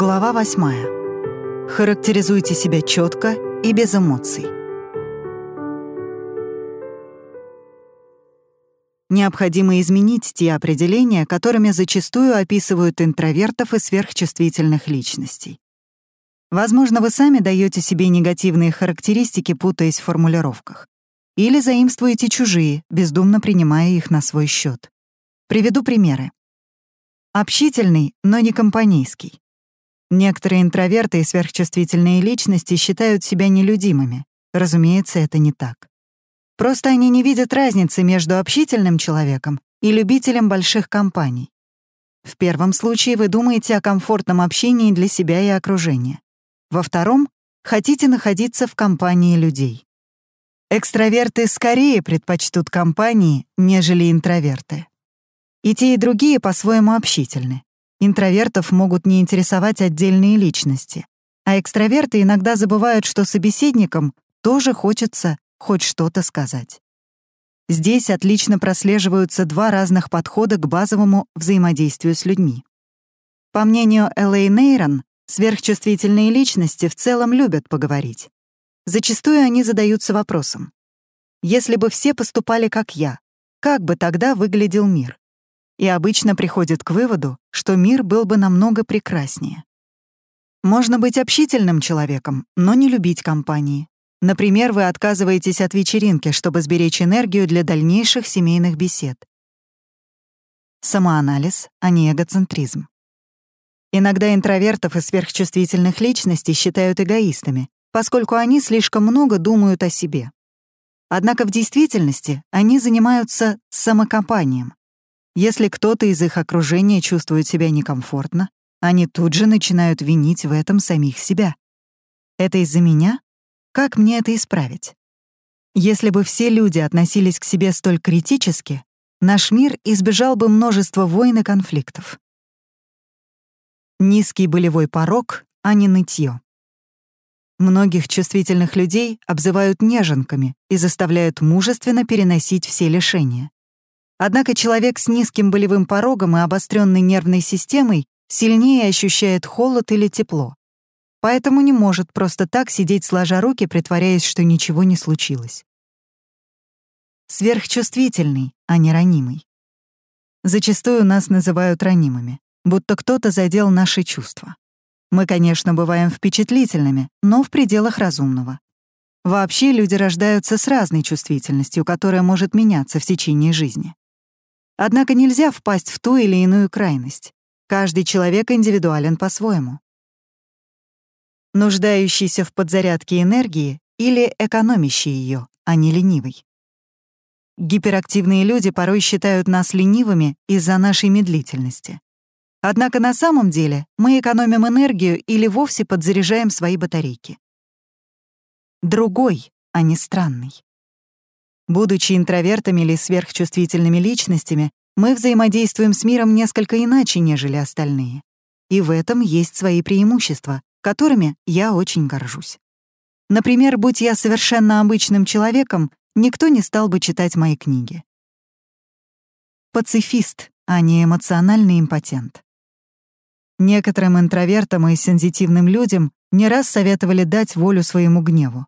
Глава 8. Характеризуйте себя четко и без эмоций. Необходимо изменить те определения, которыми зачастую описывают интровертов и сверхчувствительных личностей. Возможно, вы сами даете себе негативные характеристики, путаясь в формулировках. Или заимствуете чужие, бездумно принимая их на свой счет. Приведу примеры. Общительный, но не компанейский. Некоторые интроверты и сверхчувствительные личности считают себя нелюдимыми. Разумеется, это не так. Просто они не видят разницы между общительным человеком и любителем больших компаний. В первом случае вы думаете о комфортном общении для себя и окружения. Во втором — хотите находиться в компании людей. Экстраверты скорее предпочтут компании, нежели интроверты. И те, и другие по-своему общительны. Интровертов могут не интересовать отдельные личности, а экстраверты иногда забывают, что собеседникам тоже хочется хоть что-то сказать. Здесь отлично прослеживаются два разных подхода к базовому взаимодействию с людьми. По мнению Элэй Нейрон, сверхчувствительные личности в целом любят поговорить. Зачастую они задаются вопросом. Если бы все поступали как я, как бы тогда выглядел мир? И обычно приходит к выводу, что мир был бы намного прекраснее. Можно быть общительным человеком, но не любить компании. Например, вы отказываетесь от вечеринки, чтобы сберечь энергию для дальнейших семейных бесед. Самоанализ, а не эгоцентризм. Иногда интровертов и сверхчувствительных личностей считают эгоистами, поскольку они слишком много думают о себе. Однако в действительности они занимаются самокопанием, если кто-то из их окружения чувствует себя некомфортно, они тут же начинают винить в этом самих себя. Это из-за меня? Как мне это исправить? Если бы все люди относились к себе столь критически, наш мир избежал бы множества войн и конфликтов. Низкий болевой порог, а не нытье. Многих чувствительных людей обзывают неженками и заставляют мужественно переносить все лишения. Однако человек с низким болевым порогом и обостренной нервной системой сильнее ощущает холод или тепло. Поэтому не может просто так сидеть сложа руки, притворяясь, что ничего не случилось. Сверхчувствительный, а не ранимый. Зачастую нас называют ранимыми, будто кто-то задел наши чувства. Мы, конечно, бываем впечатлительными, но в пределах разумного. Вообще люди рождаются с разной чувствительностью, которая может меняться в течение жизни. Однако нельзя впасть в ту или иную крайность. Каждый человек индивидуален по-своему. Нуждающийся в подзарядке энергии или экономящий ее, а не ленивый. Гиперактивные люди порой считают нас ленивыми из-за нашей медлительности. Однако на самом деле мы экономим энергию или вовсе подзаряжаем свои батарейки. Другой, а не странный. Будучи интровертами или сверхчувствительными личностями, мы взаимодействуем с миром несколько иначе, нежели остальные. И в этом есть свои преимущества, которыми я очень горжусь. Например, будь я совершенно обычным человеком, никто не стал бы читать мои книги. Пацифист, а не эмоциональный импотент. Некоторым интровертам и сензитивным людям не раз советовали дать волю своему гневу.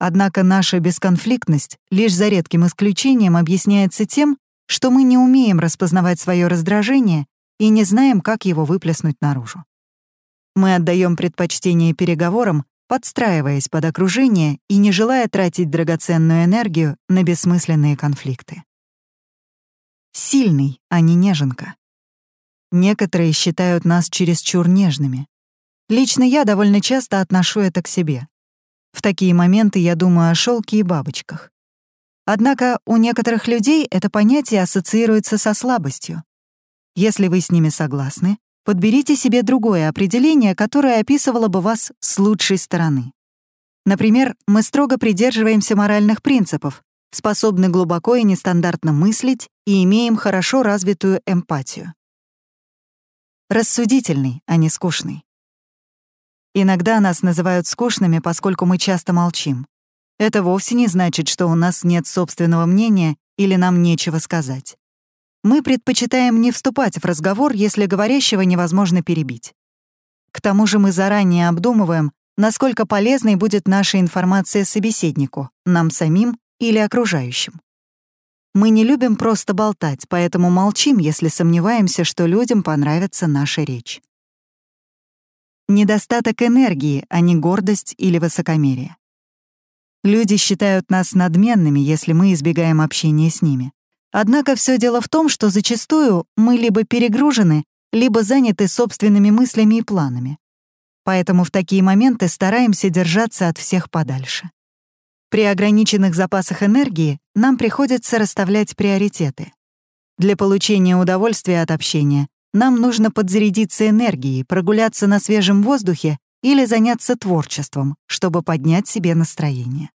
Однако наша бесконфликтность лишь за редким исключением объясняется тем, что мы не умеем распознавать свое раздражение и не знаем, как его выплеснуть наружу. Мы отдаем предпочтение переговорам, подстраиваясь под окружение и не желая тратить драгоценную энергию на бессмысленные конфликты. Сильный, а не неженка. Некоторые считают нас чересчур нежными. Лично я довольно часто отношу это к себе. В такие моменты я думаю о шелке и бабочках. Однако у некоторых людей это понятие ассоциируется со слабостью. Если вы с ними согласны, подберите себе другое определение, которое описывало бы вас с лучшей стороны. Например, мы строго придерживаемся моральных принципов, способны глубоко и нестандартно мыслить и имеем хорошо развитую эмпатию. Рассудительный, а не скучный. Иногда нас называют скучными, поскольку мы часто молчим. Это вовсе не значит, что у нас нет собственного мнения или нам нечего сказать. Мы предпочитаем не вступать в разговор, если говорящего невозможно перебить. К тому же мы заранее обдумываем, насколько полезной будет наша информация собеседнику, нам самим или окружающим. Мы не любим просто болтать, поэтому молчим, если сомневаемся, что людям понравится наша речь. Недостаток энергии, а не гордость или высокомерие. Люди считают нас надменными, если мы избегаем общения с ними. Однако все дело в том, что зачастую мы либо перегружены, либо заняты собственными мыслями и планами. Поэтому в такие моменты стараемся держаться от всех подальше. При ограниченных запасах энергии нам приходится расставлять приоритеты. Для получения удовольствия от общения нам нужно подзарядиться энергией, прогуляться на свежем воздухе или заняться творчеством, чтобы поднять себе настроение.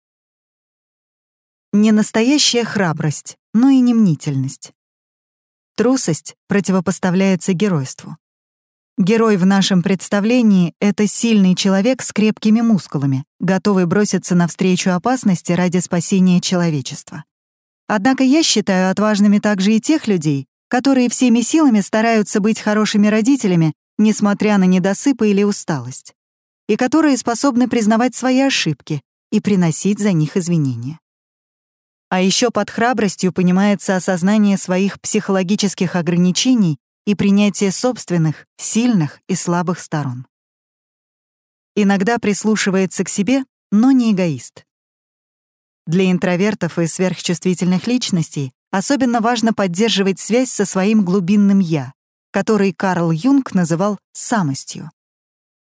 Не настоящая храбрость, но и не мнительность. Трусость противопоставляется геройству. Герой в нашем представлении — это сильный человек с крепкими мускулами, готовый броситься навстречу опасности ради спасения человечества. Однако я считаю отважными также и тех людей, которые всеми силами стараются быть хорошими родителями, несмотря на недосыпы или усталость, и которые способны признавать свои ошибки и приносить за них извинения. А еще под храбростью понимается осознание своих психологических ограничений и принятие собственных, сильных и слабых сторон. Иногда прислушивается к себе, но не эгоист. Для интровертов и сверхчувствительных личностей особенно важно поддерживать связь со своим глубинным «я», который Карл Юнг называл «самостью».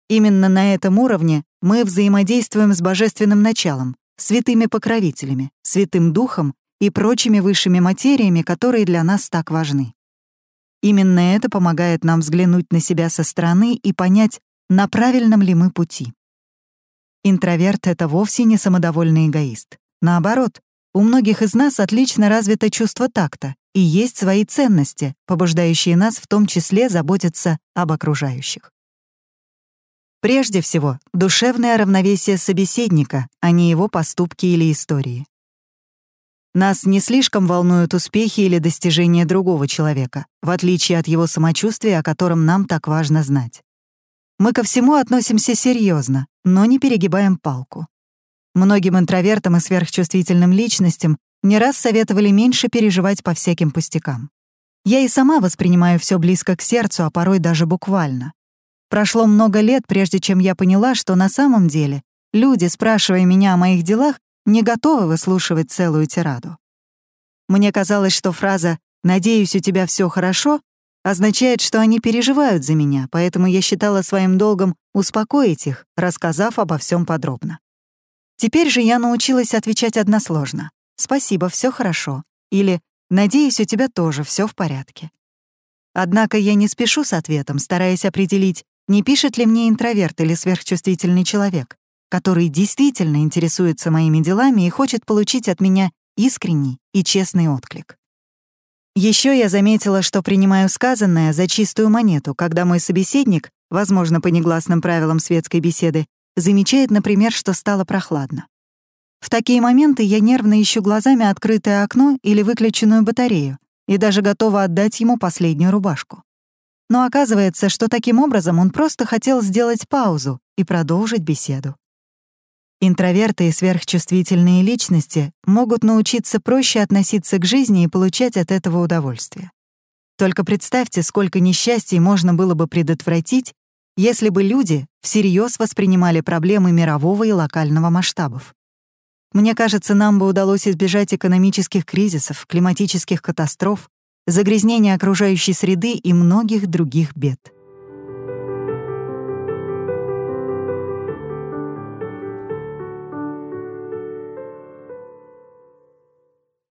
Именно на этом уровне мы взаимодействуем с божественным началом, святыми покровителями, святым духом и прочими высшими материями, которые для нас так важны. Именно это помогает нам взглянуть на себя со стороны и понять, на правильном ли мы пути. Интроверт — это вовсе не самодовольный эгоист. Наоборот, у многих из нас отлично развито чувство такта и есть свои ценности, побуждающие нас в том числе заботиться об окружающих. Прежде всего, душевное равновесие собеседника, а не его поступки или истории. Нас не слишком волнуют успехи или достижения другого человека, в отличие от его самочувствия, о котором нам так важно знать. Мы ко всему относимся серьезно, но не перегибаем палку. Многим интровертам и сверхчувствительным личностям не раз советовали меньше переживать по всяким пустякам. Я и сама воспринимаю все близко к сердцу, а порой даже буквально. Прошло много лет, прежде чем я поняла, что на самом деле люди, спрашивая меня о моих делах, не готовы выслушивать целую тираду. Мне казалось, что фраза «надеюсь, у тебя все хорошо» означает, что они переживают за меня, поэтому я считала своим долгом успокоить их, рассказав обо всем подробно. Теперь же я научилась отвечать односложно. «Спасибо, все хорошо» или «Надеюсь, у тебя тоже все в порядке». Однако я не спешу с ответом, стараясь определить, не пишет ли мне интроверт или сверхчувствительный человек который действительно интересуется моими делами и хочет получить от меня искренний и честный отклик. Еще я заметила, что принимаю сказанное за чистую монету, когда мой собеседник, возможно, по негласным правилам светской беседы, замечает, например, что стало прохладно. В такие моменты я нервно ищу глазами открытое окно или выключенную батарею и даже готова отдать ему последнюю рубашку. Но оказывается, что таким образом он просто хотел сделать паузу и продолжить беседу. Интроверты и сверхчувствительные личности могут научиться проще относиться к жизни и получать от этого удовольствие. Только представьте, сколько несчастий можно было бы предотвратить, если бы люди всерьез воспринимали проблемы мирового и локального масштабов. Мне кажется, нам бы удалось избежать экономических кризисов, климатических катастроф, загрязнения окружающей среды и многих других бед.